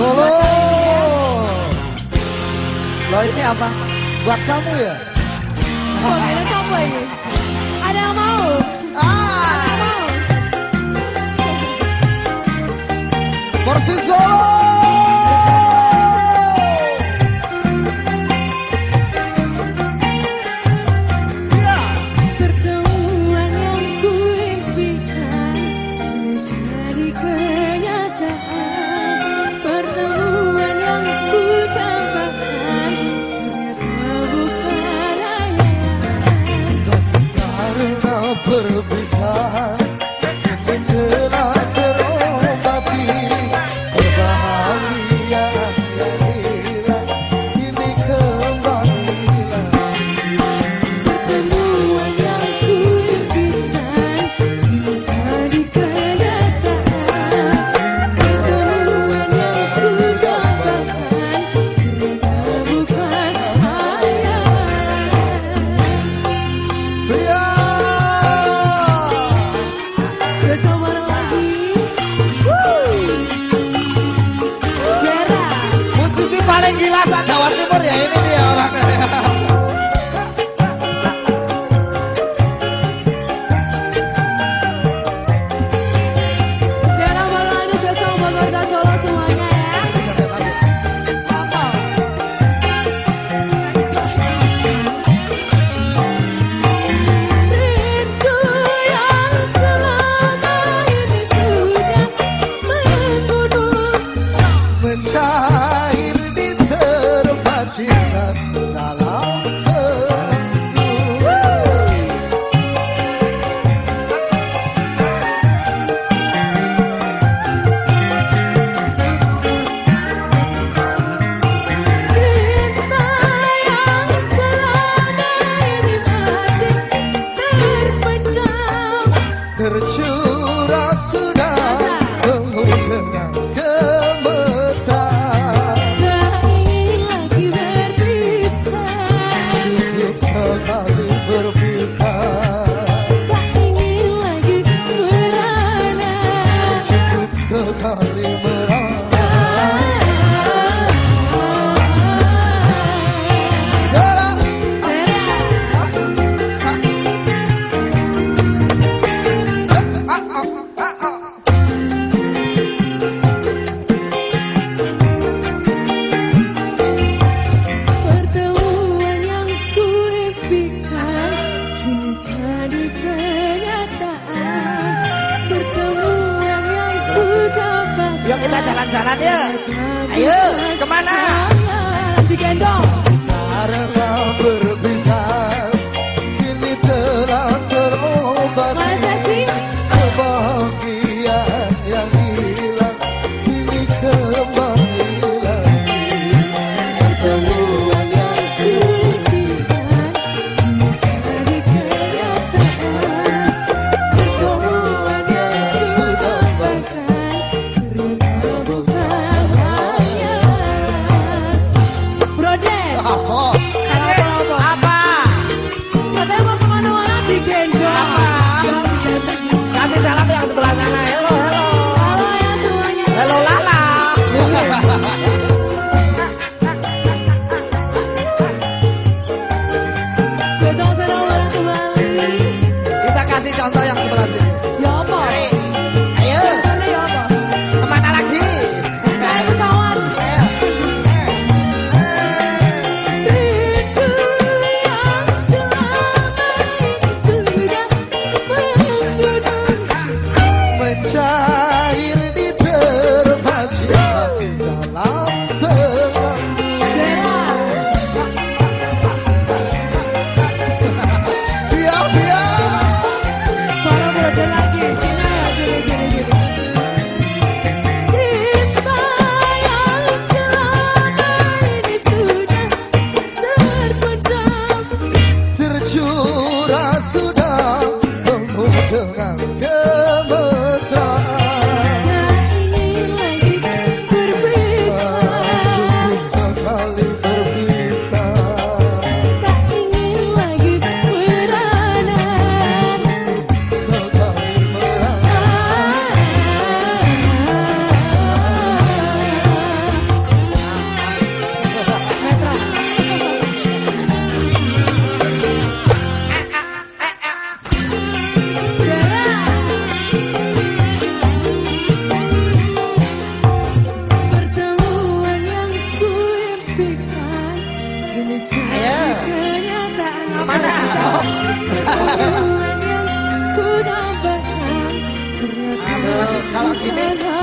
Solo. Lo ini apa? Buat kamu ya? Oh, ada kamu ini. Ada yang mau? Ah. Mau? Persis Solo. Iya. la la Yuk kita jalan-jalan ya. Ayo, ke mana? Digendong. Oh. 好了，妹妹。